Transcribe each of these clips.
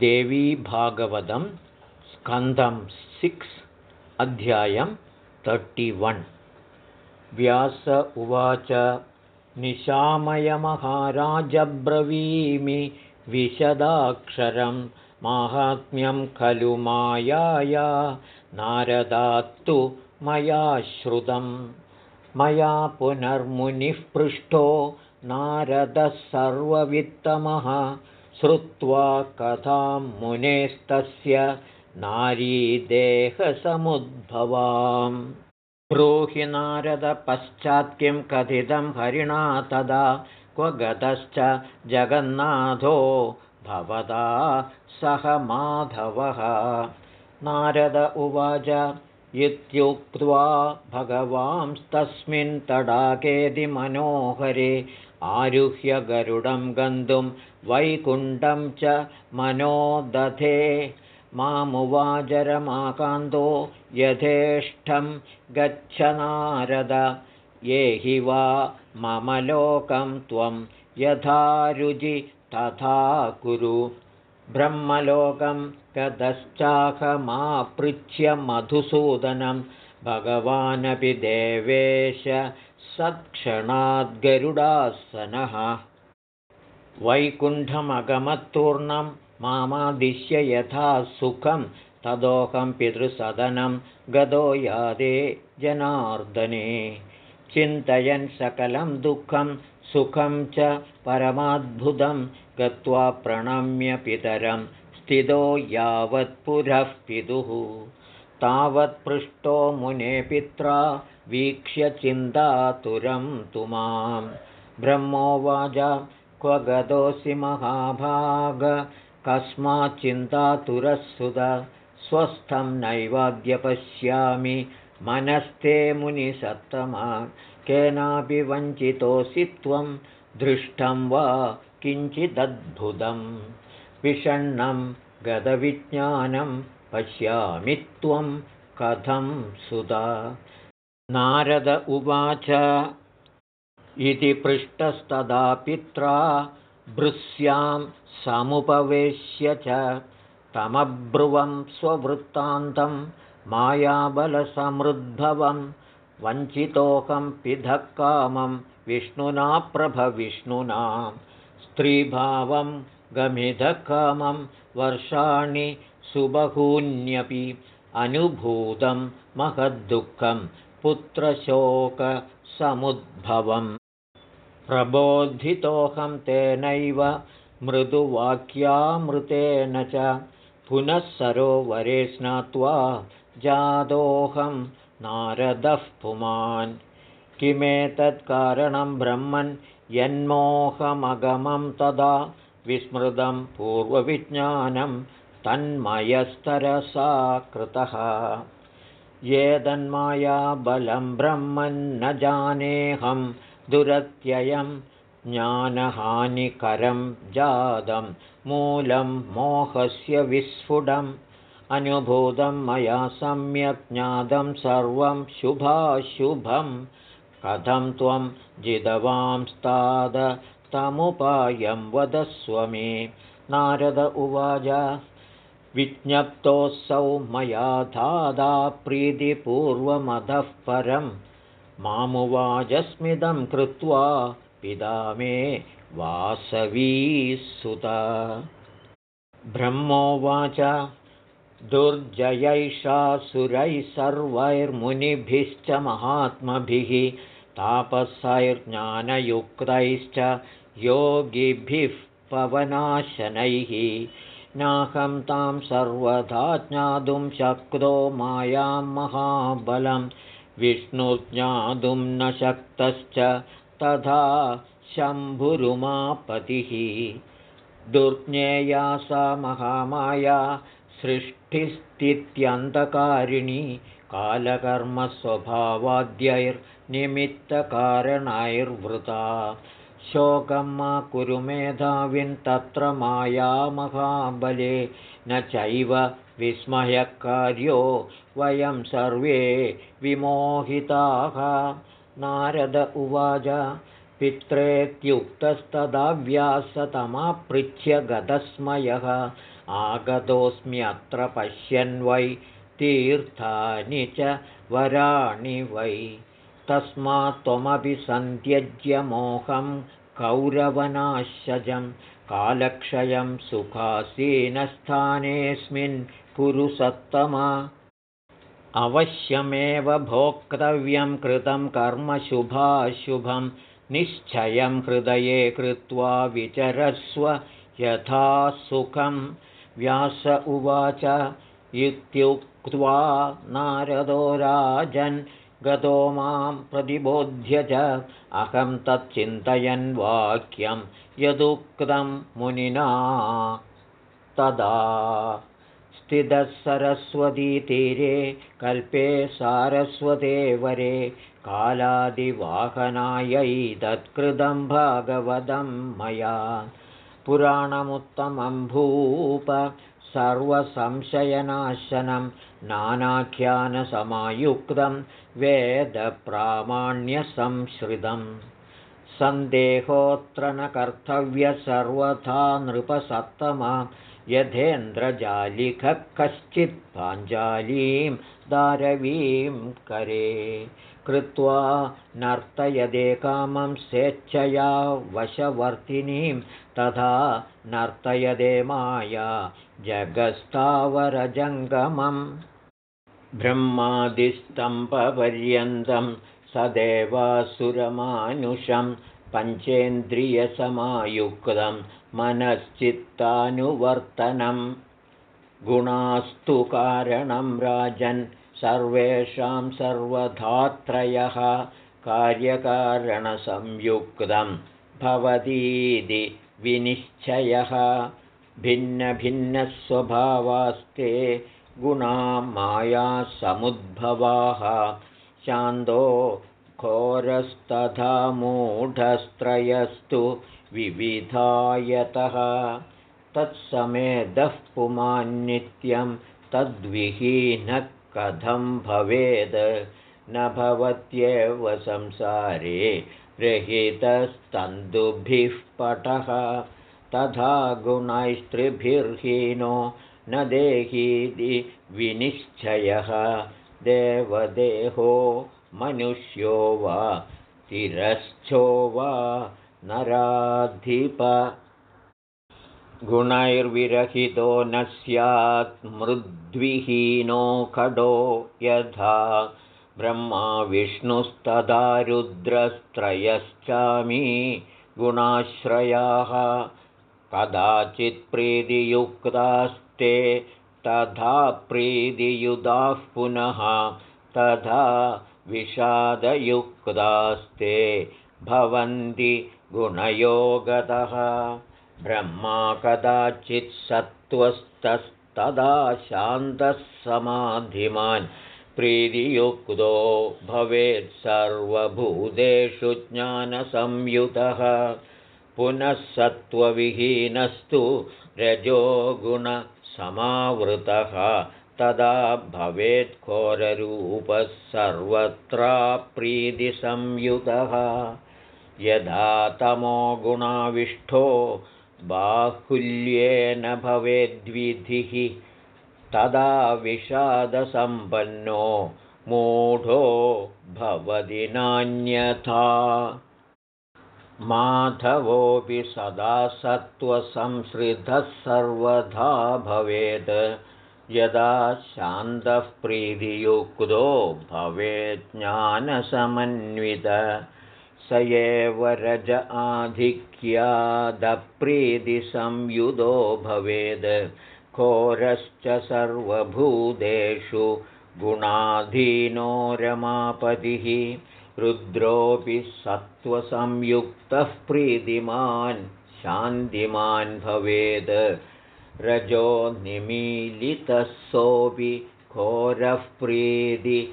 देवीभागवतं स्कन्दं सिक्स् अध्यायं तर्टिवन्। व्यास उवाच निशामयमहाराजब्रवीमि विशदाक्षरं माहात्म्यं खलु मायाया नारदात्तु मया श्रुतं। मया पुनर्मुनिः पृष्ठो नारदः सर्ववित्तमः श्रुत्वा कथां मुनेस्तस्य नारीदेहसमुद्भवाम्। ब्रूहि नारदपश्चात् किं कथितं हरिणा तदा क्व गतश्च जगन्नाथो भवदा सह माधवः। नारद उवाच इत्युक्त्वा भगवांस्तस्मिन् तडाकेदिमनोहरे आरुह्य गरुडं गन्तुं वैकुण्ठं च मनोदधे मामुवाचरमाकान्तो यथेष्टं गच्छ नारद ये हि वा मम लोकं त्वं यथा रुचि तथा कुरु ब्रह्मलोकं गतश्चाहमापृच्छ्य मधुसूदनं भगवानपि देवेश सत्क्षणाद्गरुडासनः वैकुण्ठमगमत्तूर्णं मामादिश्य यथा सुखं तदोकं पितृसदनं गदो यादे जनार्दने। चिन्तयन् सकलं दुःखं सुखं च परमाद्भुतं गत्वा प्रणम्य पितरं स्थितो यावत्पुरः पितुः। तावत्पृष्टो मुने पित्रा वीक्ष्य चिन्तातुरं तु मां ब्रह्मोवाच क्व गतोऽसि महाभाग कस्माच्चिन्तातुरः स्वस्थं नैवाद्य पश्यामि मनस्ते मुनिसत्तमा। केनापि वञ्चितोऽसि त्वं दृष्टं वा किञ्चिदद्भुतं विषण्णं गतविज्ञानं पश्यामि त्वं कथं सुधा। नारद उवाच इति पृष्टस्तदा पित्रा भृस्यां समुपवेश्य च। तमब्रुवं स्ववृत्तान्तं मायाबलसमृद्भवं वञ्चितोऽहं पिधक्कामं विष्णुना प्रभविष्णुना। स्त्रीभावं गमिधकामं वर्षाणि सुबहून्यपि अनुभूतं महद्दुःखं पुत्रशोकसमुद्भवम्। प्रबोधितोऽहं तेनैव मृदुवाक्यामृतेन च पुनः सरोवरे स्नात्वा जातोऽहं नारदः पुमान्। किमेतत्कारणं ब्रह्मन् यन्मोहमगमं तदा विस्मृतं पूर्वविज्ञानं तन्मयस्तरसा कृतः। ये तन्मायाबलं ब्रह्मन्न जानेऽहं दुरत्ययं ज्ञानहानिकरं जातं मूलं मोहस्य विस्फुटम्। अनुभूतं मया सम्यक् ज्ञातं सर्वं शुभाशुभं। कथं त्वं जितवांस्ताद तमुपायं वदस्व मे नारद उवाच विज्ञप्तोऽसौ मया धादा प्रीतिपूर्वमधः परं। मामुवाचस्मिदं कृत्वा पिता मे वासवीसुता ब्रह्मोवाच दुर्जयैषासुरैः सर्वैर्मुनिभिश्च महात्मभिः तापसैर्ज्ञानयुक्तैश्च योगिभिः पवनाशनैः नाहं तां सर्वथा ज्ञातुं शक्तो मायां महाबलं। विष्णुज्ञातुं न शक्तश्च तथा शम्भुरुमापतिः। दुर्ज्ञेया सा महामाया सृष्टिस्थित्यन्तकारिणी कालकर्मस्वभावाद्यैर्निमित्तकारणैर्वृता शोकं मा कुरु मेधाविन् तत्र मायामहाबले न चैव विस्मयकार्यो वयं सर्वे विमोहिताः। नारद उवाच पित्रेत्युक्तस्तदा व्यासतमापृच्छ्य गतस्मयः। आगतोऽस्म्यत्र पश्यन् वै तीर्थानि च वराणि वै तस्मात् त्वमपि सन्त्यज्य मोहं कौरवनाशजं कालक्षयं सुखासीनस्थानेऽस्मिन् सत्तमा अवश्यमेव भोक्तव्यं कृतं कर्मशुभाशुभं निश्चयं हृदये कृत्वा विचरस्व यथा सुखं। व्यास उवाच इत्युक्त्वा नारदो राजन् गतो मां प्रतिबोध्य च अहं तच्चिन्तयन् वाक्यं यदुक्तं मुनिना। तदा स्थितः सरस्वतीतीरे कल्पे सारस्वते वरे कालादिवाहनायैतत्कृतं भागवतं मया। पुराणमुत्तमं भूप सर्वसंशयनाशनं नानाख्यानसमायुक्तं वेदप्रामाण्यसंश्रितं सन्देहोऽत्र न कर्तव्य सर्वथा नृपसत्तमा। यथेन्द्रजालिखः कश्चित् पाञ्जालीं दारवीं करे। कृत्वा नर्तयदे कामं स्वेच्छया वशवर्तिनीं। तथा नर्तयदे माया जगस्तावरजङ्गमम् ब्रह्मादिस्तम्भपर्यन्तं सदेवासुरमानुषं पञ्चेन्द्रियसमायुक्तं मनश्चित्तानुवर्तनं। गुणास्तु कारणं राजन् सर्वेषां सर्वधात्रयः कार्यकारणसंयुक्तं भवतीति विनिश्चयः। भिन्नभिन्नस्वभावास्ते गुणा मायासमुद्भवाः शान्तो घोरस्तथा मूढस्त्रयस्तु विविधायतः। तत्समेदः पुमान्नित्यं तद्विहीनः कथं भवेद्। न भवत्येव संसारे रहितस्तन्दुभिः पटः। तथा गुणैस्त्रिभिर्हीनो न देहीति विनिश्चयः। देवदेहो मनुष्यो वा तिरश्चो वा नराधिप। गुणैर्विरहितो न स्यात् मृद्विहीनो खडो यथा। ब्रह्मा विष्णुस्तदा रुद्रस्त्रयश्चामी गुणाश्रयाः कदाचित्प्रीतियुक्तास्ते तथा प्रीतियुधाः पुनः तथा विषादयुक्तास्ते भवन्ति गुणयोगतः। ब्रह्मा कदाचित् सत्त्वस्तस्तदा शान्तः समाधिमान्। प्रीतियुक्तो भवेत् सर्वभूतेषु ज्ञानसंयुतः। पुनः सत्त्वविहीनस्तु रजोगुणसमावृतः तदा भवेत् घोररूपः सर्वत्राप्रीतिसंयुतः यदा तमो गुणाविष्ठो बाहुल्येन भवेद्विधिः तदा विषादसम्पन्नो मूढो भवति नान्यथा माधवोऽपि सदा सत्त्वसंसृतः सर्वथा भवेत् यदा शान्तः प्रीतियुक्तो भवेत् ज्ञानसमन्वित स एव रज आधिक्यादप्रीतिसंयुधो भवेद्। घोरश्च सर्वभूतेषु गुणाधीनो रमापतिः रुद्रोऽपि सत्त्वसंयुक्तः प्रीतिमान् शान्तिमान् भवेद् रजो निमीलितः सोऽपि घोरः प्रीतिविवर्जितः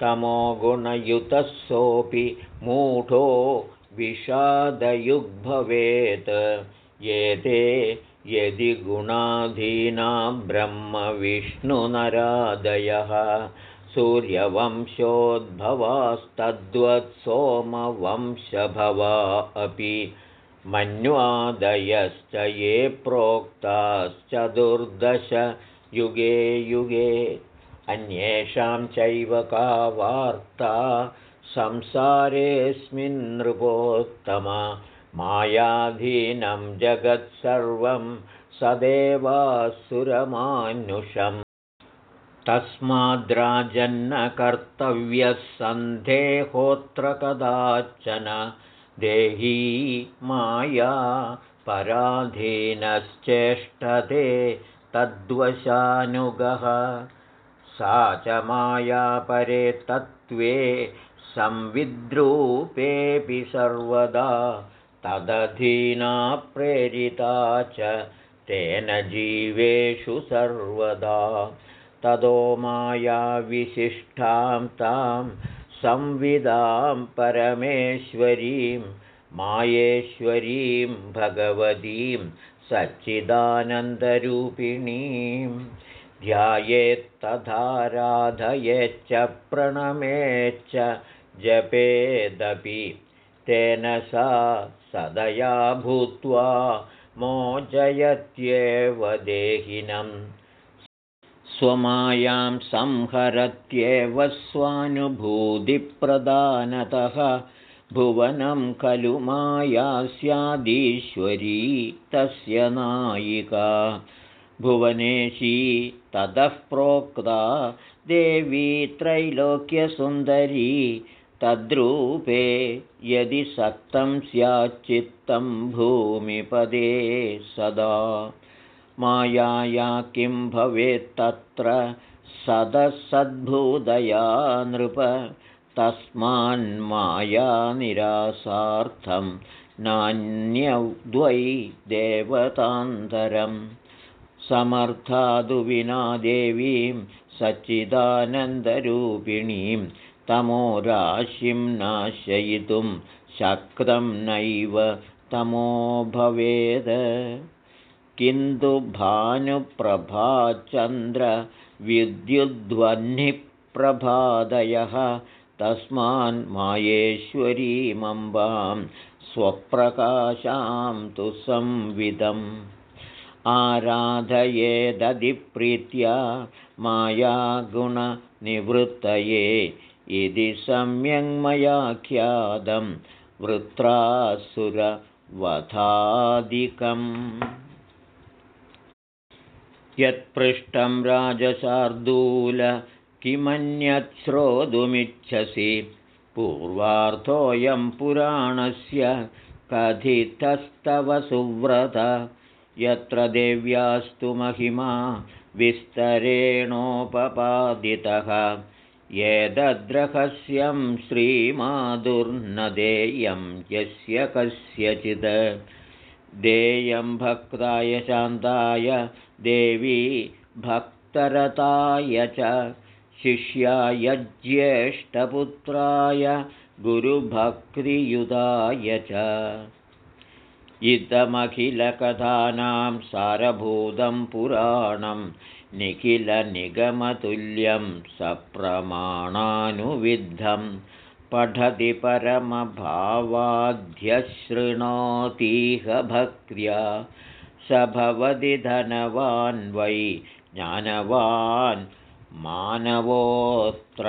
तमोगुणयुतः सोऽपि मूढो विषादयुग्भवेत्। एते यदि गुणाधीनां ब्रह्मविष्णुनरादयः सूर्यवंशोद्भवास्तद्वत् सोमवंशभवा अपि मन्वादयश्च ये प्रोक्ताश्चतुर्दश युगे युगे। अन्येषां चैव का वार्ता संसारेऽस्मिन् नृपोत्तम। मायाधीनं जगत्सर्वं सदेवासुरमानुषम् तस्माद्राजन्न कर्तव्यः सन्देहोऽत्र कदाचन देही माया पराधीनश्चेष्टते तद्वशानुगः। सा च माया परे तत्त्वे संविद्रूपेऽपि सर्वदा तदधीना प्रेरिता च तेन जीवेषु सर्वदा ततो मायाविशिष्टां तां संविदां परमेश्वरीं मायेश्वरीं भगवतीं सच्चिदानन्दरूपिणीं। ध्यायेत्तथाराधयेच्च प्रणमेच्च जपेदपि तेन सा सदया भूत्वा मोचयत्येव देहिनम् स्वमायां संहरत्येव स्वानुभूतिप्रदानतः भुवनं खलु माया स्यादीश्वरी तस्य नायिका। भुवनेशी ततः प्रोक्ता देवी त्रैलोक्यसुन्दरी तद्रूपे यदि सक्तं स्याच्चित्तं भूमिपदे सदा मायाया किं भवेत्तत्र सदसद्भूदया नृप। तस्मान्मायानिरासार्थं नान्यद्वै देवतान्तरं समर्थादु विना देवीं सच्चिदानन्दरूपिणीं तमोराशिं नाशयितुं शक्तं नैव तमो भवेद किन्तु भानुप्रभाचन्द्रविद्युद्ध्वनिप्रभादयः तस्मान्मायेश्वरीमम्बां स्वप्रकाशां तु संविदम्। आराधयेदधिप्रीत्या मायागुणनिवृत्तये इति सम्यङ्मयाख्यातं वृत्रासुरवधादिकम् यत्पृष्ठं राजशार्दूल किमन्यत् श्रोतुमिच्छसि पूर्वार्थोऽयं पुराणस्य कथितस्तव सुव्रत। यत्र देव्यास्तु महिमा विस्तरेणोपपादितः। एतद्रहस्यं श्रीमाधुर्नदेयं यस्य कस्यचित् देयं भक्ताय शान्ताय देवी भक्तरताय च शिष्याय ज्येष्ठपुत्राय गुरुभक्तियुधाय च। इदमखिलकथानां सारभूतं पुराणं निखिलनिगमतुल्यं सप्रमाणानुविद्धं पठति परमभावाध्यशृणोतीह भक्त्या। स भवति धनवान् वै ज्ञानवान् मानवोऽत्र।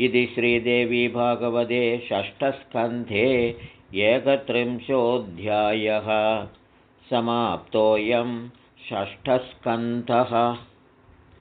इति श्रीदेवी भागवते षष्ठस्कन्धे एकत्रिंशोऽध्यायः। समाप्तोऽयं षष्ठस्कन्धः